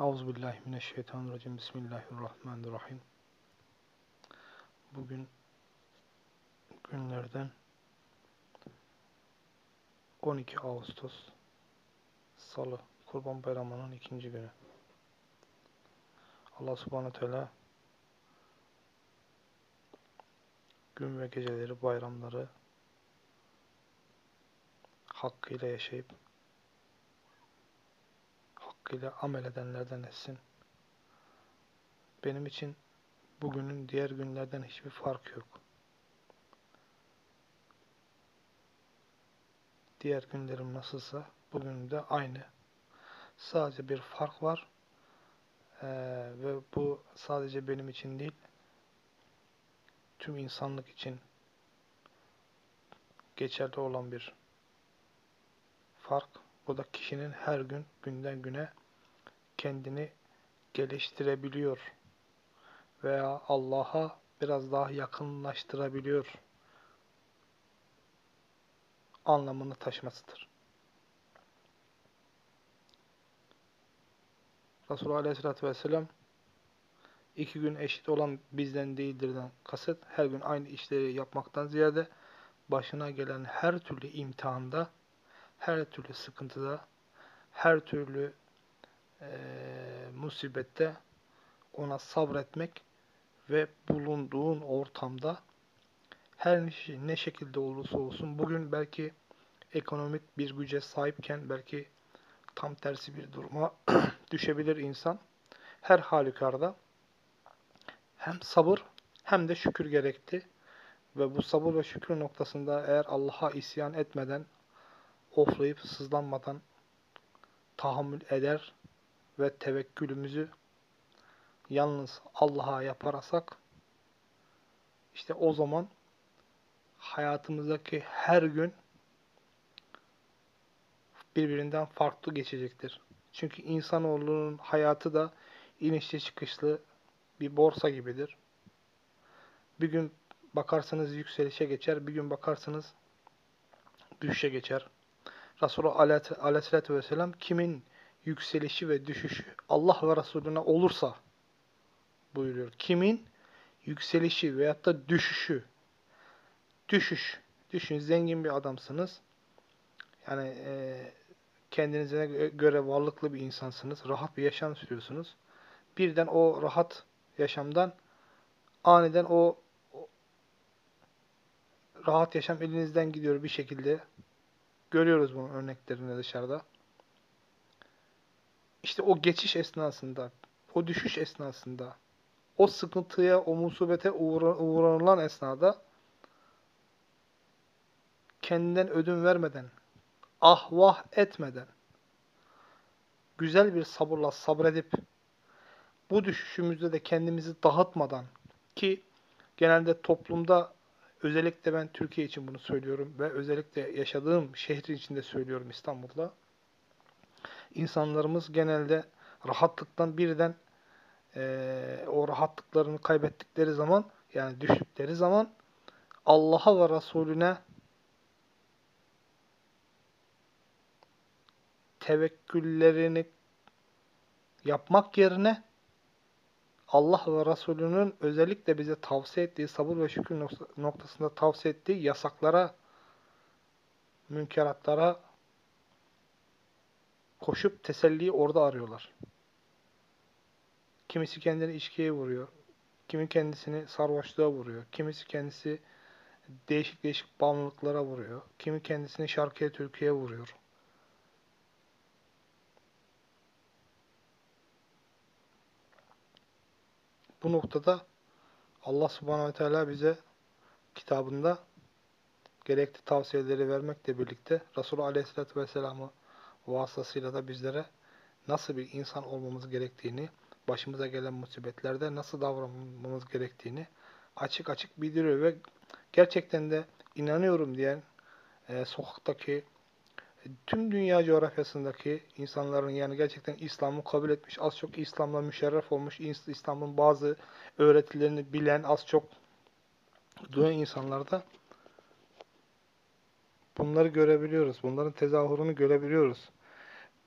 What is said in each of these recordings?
Euzubillahimineşşeytanirracim. Bismillahirrahmanirrahim. Bugün günlerden 12 Ağustos Salı Kurban Bayramı'nın ikinci günü. Allah subhanahu teala gün ve geceleri, bayramları hakkıyla yaşayıp hakkıyla amel edenlerden etsin. Benim için bugünün diğer günlerden hiçbir fark yok. Diğer günlerim nasılsa bugün de aynı. Sadece bir fark var. Ee, ve bu sadece benim için değil, tüm insanlık için geçerli olan bir fark. Bu da kişinin her gün, günden güne kendini geliştirebiliyor veya Allah'a biraz daha yakınlaştırabiliyor anlamını taşımasıdır. Resulullah Aleyhisselatü Vesselam iki gün eşit olan bizden değildirden kasıt her gün aynı işleri yapmaktan ziyade başına gelen her türlü imtihanda, her türlü sıkıntıda, her türlü e, musibette ona sabretmek ve bulunduğun ortamda her ne şekilde olursa olsun bugün belki ekonomik bir güce sahipken belki tam tersi bir duruma düşebilir insan. Her halükarda hem sabır hem de şükür gerekti. Ve bu sabır ve şükür noktasında eğer Allah'a isyan etmeden, oflayıp sızlanmadan tahammül eder ve tevekkülümüzü yalnız Allah'a yaparsak işte o zaman hayatımızdaki her gün birbirinden farklı geçecektir. Çünkü insanoğlunun hayatı da inişli çıkışlı bir borsa gibidir. Bir gün bakarsanız yükselişe geçer, bir gün bakarsanız düşüşe geçer. Resulullah aleyhissalatü vesselam kimin yükselişi ve düşüşü Allah ve Resulüne olursa buyuruyor. Kimin yükselişi veyahut da düşüşü düşüş. Düşün zengin bir adamsınız. Yani e, kendinize göre varlıklı bir insansınız. Rahat bir yaşam sürüyorsunuz. Birden o rahat yaşamdan aniden o, o rahat yaşam elinizden gidiyor bir şekilde. Görüyoruz bunun örneklerini dışarıda. İşte o geçiş esnasında, o düşüş esnasında, o sıkıntıya, o musibete uğranılan esnada kendinden ödün vermeden, ahvah etmeden, güzel bir sabırla sabredip, bu düşüşümüzde de kendimizi dağıtmadan ki genelde toplumda özellikle ben Türkiye için bunu söylüyorum ve özellikle yaşadığım şehrin içinde söylüyorum İstanbul'da. İnsanlarımız genelde rahatlıktan birden e, o rahatlıklarını kaybettikleri zaman yani düştükleri zaman Allah'a ve Resulüne tevekküllerini yapmak yerine Allah ve Resulünün özellikle bize tavsiye ettiği sabır ve şükür noktasında tavsiye ettiği yasaklara, münkeratlara koşup teselliyi orada arıyorlar. Kimisi kendini içkiye vuruyor. Kimi kendisini sarhoşluğa vuruyor. Kimisi kendisi değişik değişik bağımlılıklara vuruyor. Kimi kendisini şarkıya, türküye vuruyor. Bu noktada Allah subhanahu ve teala bize kitabında gerekli tavsiyeleri vermekle birlikte Resulullah aleyhissalatü vesselam'ı vasıtasıyla da bizlere nasıl bir insan olmamız gerektiğini, başımıza gelen musibetlerde nasıl davranmamız gerektiğini açık açık bildiriyor ve gerçekten de inanıyorum diyen e, sokaktaki tüm dünya coğrafyasındaki insanların yani gerçekten İslam'ı kabul etmiş, az çok İslam'la müşerref olmuş, İslam'ın bazı öğretilerini bilen, az çok duyan insanlarda bunları görebiliyoruz. Bunların tezahürünü görebiliyoruz.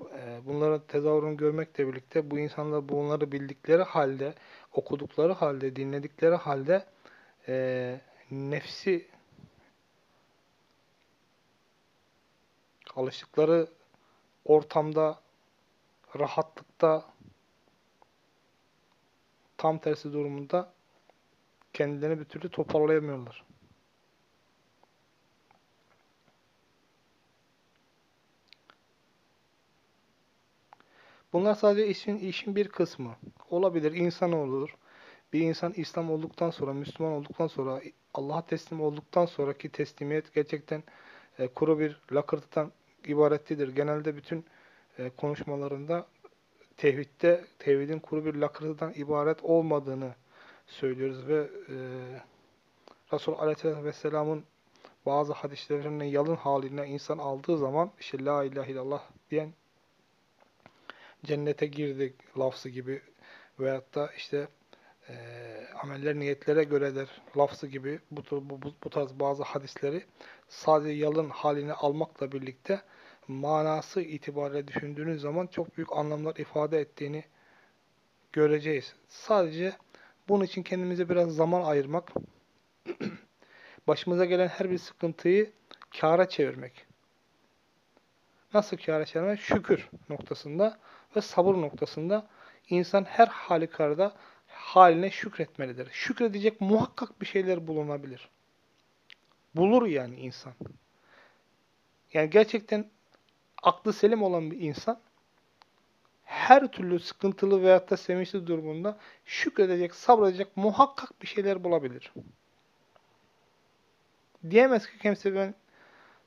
e, bunların tezahürünü görmekle birlikte bu insanlar bunları bildikleri halde, okudukları halde, dinledikleri halde e, nefsi alıştıkları ortamda, rahatlıkta tam tersi durumunda kendilerini bir türlü toparlayamıyorlar. Bunlar sadece işin, işin bir kısmı. Olabilir, insan olur. Bir insan İslam olduktan sonra, Müslüman olduktan sonra, Allah'a teslim olduktan sonraki teslimiyet gerçekten e, kuru bir lakırtıdan ibaretlidir. Genelde bütün e, konuşmalarında tevhidde, tevhidin kuru bir lakırtıdan ibaret olmadığını söylüyoruz ve e, Resul Aleyhisselatü Vesselam'ın bazı hadislerinin yalın haline insan aldığı zaman işte La ilahe illallah diyen cennete girdik lafzı gibi veyahut da işte e, ameller niyetlere göredir lafzı gibi bu, bu, bu tarz bazı hadisleri sadece yalın haline almakla birlikte manası itibariyle düşündüğünüz zaman çok büyük anlamlar ifade ettiğini göreceğiz. Sadece bunun için kendimize biraz zaman ayırmak, başımıza gelen her bir sıkıntıyı kâra çevirmek. Nasıl kâra çevirmek? Şükür noktasında ve sabır noktasında insan her halükarda haline şükretmelidir. Şükredecek muhakkak bir şeyler bulunabilir. Bulur yani insan. Yani gerçekten aklı selim olan bir insan her türlü sıkıntılı veyahut da sevinçli durumunda şükredecek, sabredecek muhakkak bir şeyler bulabilir. Diyemez ki kimse ben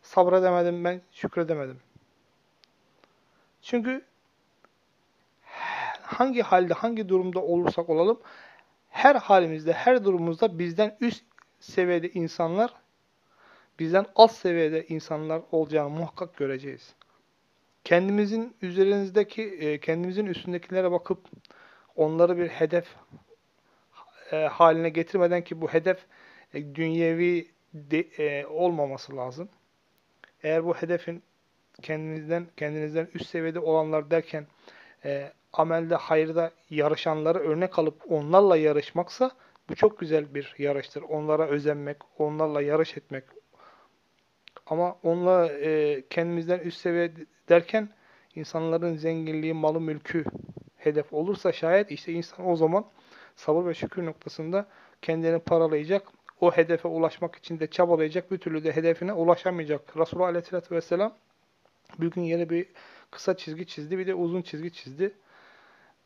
sabredemedim, ben şükredemedim. Çünkü hangi halde, hangi durumda olursak olalım, her halimizde, her durumumuzda bizden üst seviyede insanlar, bizden alt seviyede insanlar olacağını muhakkak göreceğiz. Kendimizin üzerinizdeki, e, kendimizin üstündekilere bakıp onları bir hedef e, haline getirmeden ki bu hedef e, dünyevi olmaması lazım. Eğer bu hedefin kendinizden kendinizden üst seviyede olanlar derken amelde, hayırda yarışanları örnek alıp onlarla yarışmaksa bu çok güzel bir yarıştır. Onlara özenmek, onlarla yarış etmek. Ama onunla e, kendimizden üst seviye derken insanların zenginliği, malı, mülkü hedef olursa şayet işte insan o zaman sabır ve şükür noktasında kendini paralayacak. O hedefe ulaşmak için de çabalayacak. Bir türlü de hedefine ulaşamayacak. Resulullah Aleyhisselatü Vesselam bir gün yere bir kısa çizgi çizdi. Bir de uzun çizgi çizdi.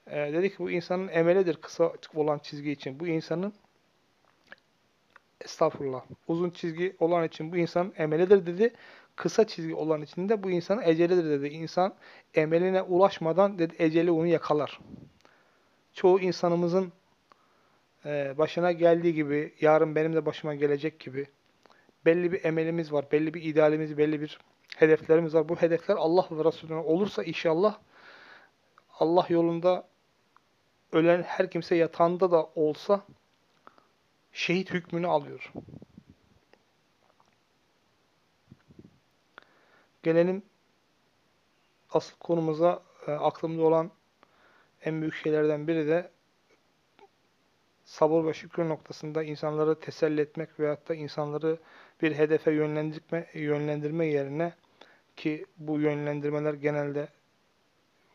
Ee, dedi ki bu insanın emelidir kısa olan çizgi için. Bu insanın estağfurullah uzun çizgi olan için bu insanın emelidir dedi. Kısa çizgi olan için de bu insanın ecelidir dedi. İnsan emeline ulaşmadan dedi eceli onu yakalar. Çoğu insanımızın e, başına geldiği gibi, yarın benim de başıma gelecek gibi belli bir emelimiz var, belli bir idealimiz, belli bir hedeflerimiz var. Bu hedefler Allah ve Resulüne olursa inşallah Allah yolunda ölen her kimse yatağında da olsa şehit hükmünü alıyor. Gelelim asıl konumuza e, aklımda olan en büyük şeylerden biri de sabır ve şükür noktasında insanları teselli etmek veyahut da insanları bir hedefe yönlendirme, yönlendirme yerine ki bu yönlendirmeler genelde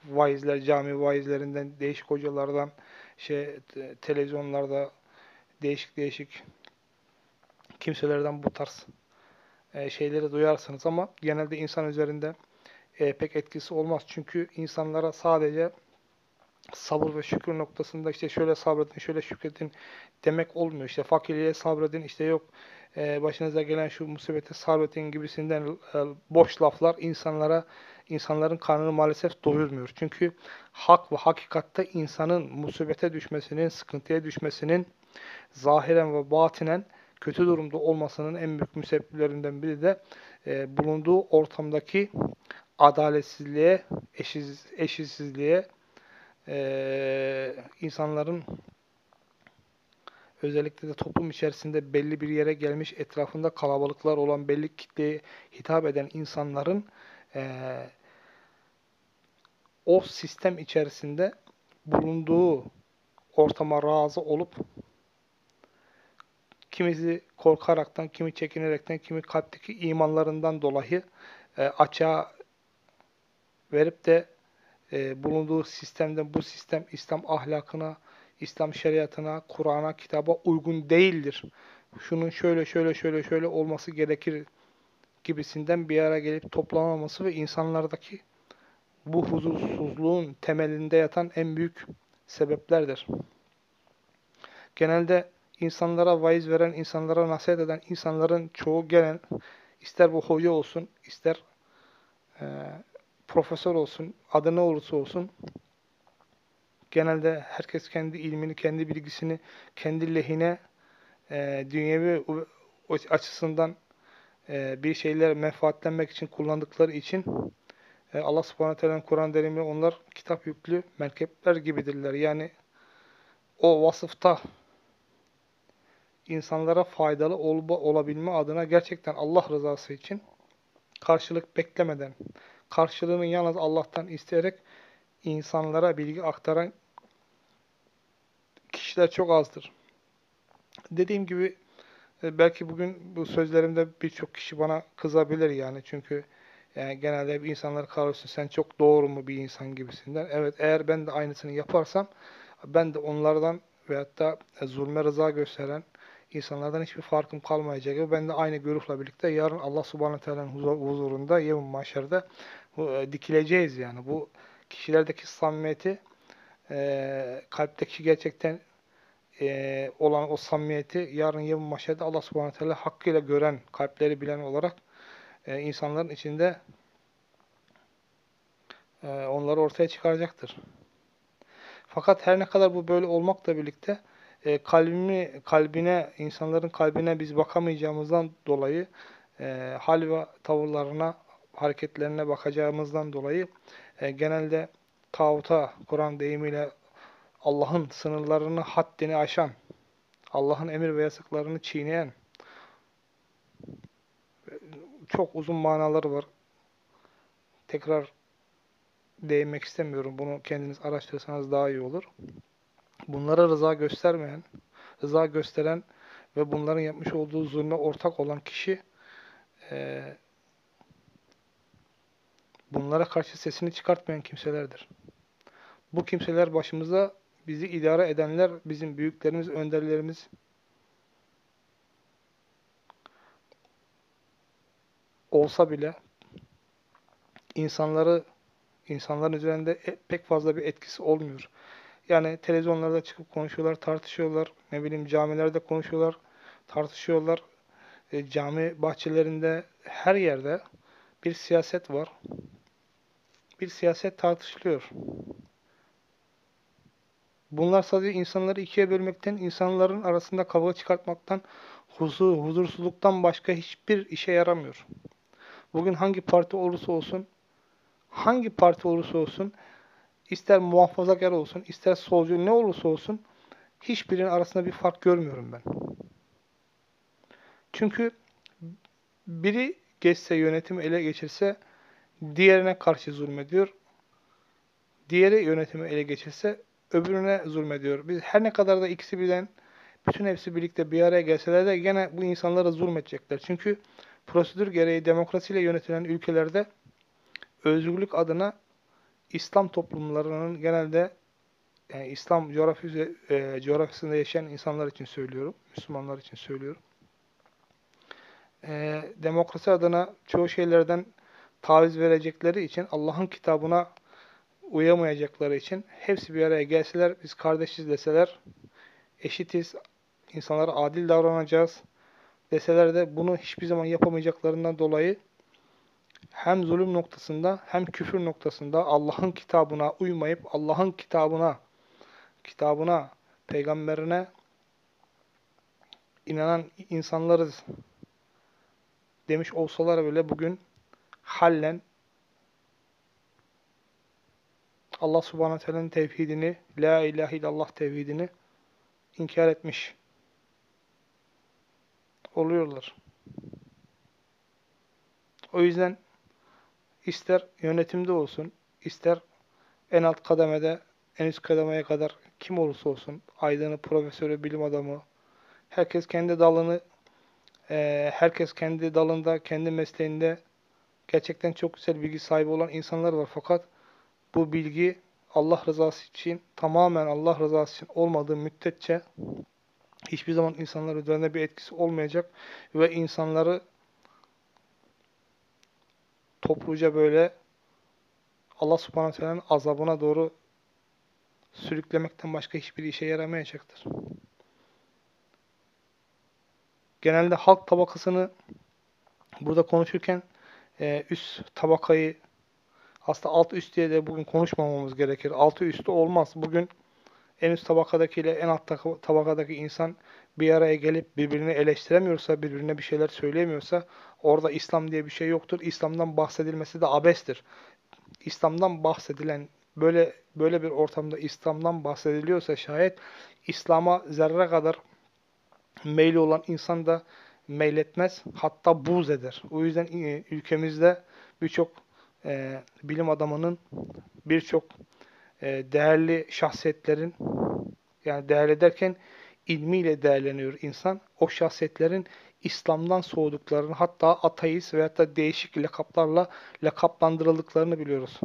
vaizler, cami vaizlerinden, değişik hocalardan, şey televizyonlarda değişik değişik kimselerden bu tarz e, şeyleri duyarsınız ama genelde insan üzerinde e, pek etkisi olmaz. Çünkü insanlara sadece sabır ve şükür noktasında işte şöyle sabredin, şöyle şükredin demek olmuyor. İşte fakirliğe sabredin, işte yok e, başınıza gelen şu musibete sabredin gibisinden e, boş laflar insanlara insanların karnını maalesef doyurmuyor. Çünkü hak ve hakikatte insanın musibete düşmesinin, sıkıntıya düşmesinin zahiren ve batinen kötü durumda olmasının en büyük müsebbiplerinden biri de e, bulunduğu ortamdaki adaletsizliğe, eşiz, eşitsizliğe, e, insanların özellikle de toplum içerisinde belli bir yere gelmiş etrafında kalabalıklar olan belli kitleye hitap eden insanların e, o sistem içerisinde bulunduğu ortama razı olup kimisi korkaraktan, kimi çekinerekten, kimi kalpteki imanlarından dolayı e, açığa verip de e, bulunduğu sistemden bu sistem İslam ahlakına, İslam şeriatına, Kur'an'a, kitaba uygun değildir. Şunun şöyle şöyle şöyle şöyle olması gerekir gibisinden bir ara gelip toplanmaması ve insanlardaki bu huzursuzluğun temelinde yatan en büyük sebeplerdir. Genelde insanlara vaiz veren, insanlara nasihat eden insanların çoğu gelen, ister bu hoca olsun, ister e, profesör olsun, adı ne olursa olsun, genelde herkes kendi ilmini, kendi bilgisini, kendi lehine, e, dünyevi açısından e, bir şeyler menfaatlenmek için kullandıkları için e, Allah subhanahu teala'nın Kur'an derimi onlar kitap yüklü merkepler gibidirler. Yani o vasıfta insanlara faydalı ol olabilme adına gerçekten Allah rızası için karşılık beklemeden, karşılığını yalnız Allah'tan isteyerek insanlara bilgi aktaran kişiler çok azdır. Dediğim gibi e, belki bugün bu sözlerimde birçok kişi bana kızabilir yani çünkü yani genelde hep insanlar karşısında sen çok doğru mu bir insan gibisinden. Evet eğer ben de aynısını yaparsam ben de onlardan veyahut da zulme rıza gösteren insanlardan hiçbir farkım kalmayacak gibi ben de aynı güruhla birlikte yarın Allah subhanahu teala'nın huzurunda yevm mahşerde e, dikileceğiz yani. Bu kişilerdeki samimiyeti e, kalpteki gerçekten e, olan o samimiyeti yarın yevm mahşerde Allah subhanahu teala hakkıyla gören, kalpleri bilen olarak e, insanların içinde e, onları ortaya çıkaracaktır. Fakat her ne kadar bu böyle olmakla birlikte e, kalbimi, kalbine, insanların kalbine biz bakamayacağımızdan dolayı e, hal ve tavırlarına, hareketlerine bakacağımızdan dolayı e, genelde tağuta, Kur'an deyimiyle Allah'ın sınırlarını, haddini aşan, Allah'ın emir ve yasaklarını çiğneyen çok uzun manaları var. Tekrar değinmek istemiyorum. Bunu kendiniz araştırırsanız daha iyi olur. Bunlara rıza göstermeyen, rıza gösteren ve bunların yapmış olduğu zulme ortak olan kişi e, bunlara karşı sesini çıkartmayan kimselerdir. Bu kimseler başımıza bizi idare edenler, bizim büyüklerimiz, önderlerimiz, olsa bile insanları insanların üzerinde e, pek fazla bir etkisi olmuyor. Yani televizyonlarda çıkıp konuşuyorlar, tartışıyorlar. Ne bileyim camilerde konuşuyorlar, tartışıyorlar. E, cami bahçelerinde her yerde bir siyaset var. Bir siyaset tartışılıyor. Bunlar sadece insanları ikiye bölmekten, insanların arasında kavga çıkartmaktan, huzur, huzursuzluktan başka hiçbir işe yaramıyor. Bugün hangi parti olursa olsun, hangi parti olursa olsun, ister muhafazakar olsun, ister solcu ne olursa olsun, hiçbirinin arasında bir fark görmüyorum ben. Çünkü biri geçse, yönetimi ele geçirse, diğerine karşı zulmediyor. Diğeri yönetimi ele geçirse, öbürüne zulmediyor. Biz her ne kadar da ikisi birden, bütün hepsi birlikte bir araya gelseler de gene bu insanlara zulmedecekler. Çünkü prosedür gereği demokrasiyle yönetilen ülkelerde özgürlük adına İslam toplumlarının genelde yani İslam coğrafyası, e, coğrafyasında yaşayan insanlar için söylüyorum, Müslümanlar için söylüyorum. E, demokrasi adına çoğu şeylerden taviz verecekleri için, Allah'ın kitabına uyamayacakları için hepsi bir araya gelseler, biz kardeşiz deseler, eşitiz, insanlara adil davranacağız, deseler de bunu hiçbir zaman yapamayacaklarından dolayı hem zulüm noktasında hem küfür noktasında Allah'ın kitabına uymayıp Allah'ın kitabına kitabına, peygamberine inanan insanlarız demiş olsalar bile bugün hallen Allah subhanahu teala'nın tevhidini, la ilahe illallah tevhidini inkar etmiş oluyorlar. O yüzden ister yönetimde olsun, ister en alt kademede en üst kademeye kadar kim olursa olsun aydını, profesörü, bilim adamı herkes kendi dalını e, herkes kendi dalında, kendi mesleğinde gerçekten çok güzel bilgi sahibi olan insanlar var. Fakat bu bilgi Allah rızası için tamamen Allah rızası için olmadığı müddetçe hiçbir zaman insanlar üzerinde bir etkisi olmayacak ve insanları topluca böyle Allah subhanahu teala'nın azabına doğru sürüklemekten başka hiçbir işe yaramayacaktır. Genelde halk tabakasını burada konuşurken e, üst tabakayı aslında alt üst diye de bugün konuşmamamız gerekir. Altı üstü olmaz. Bugün en üst tabakadaki ile en alt tabakadaki insan bir araya gelip birbirini eleştiremiyorsa, birbirine bir şeyler söyleyemiyorsa orada İslam diye bir şey yoktur. İslam'dan bahsedilmesi de abestir. İslam'dan bahsedilen böyle böyle bir ortamda İslam'dan bahsediliyorsa şayet İslam'a zerre kadar meyli olan insan da meyletmez. Hatta buz eder. O yüzden e, ülkemizde birçok e, bilim adamının birçok e, değerli şahsiyetlerin yani değerli derken ilmiyle değerleniyor insan. O şahsiyetlerin İslam'dan soğuduklarını hatta ateist veyahut da değişik lakaplarla lakaplandırıldıklarını biliyoruz.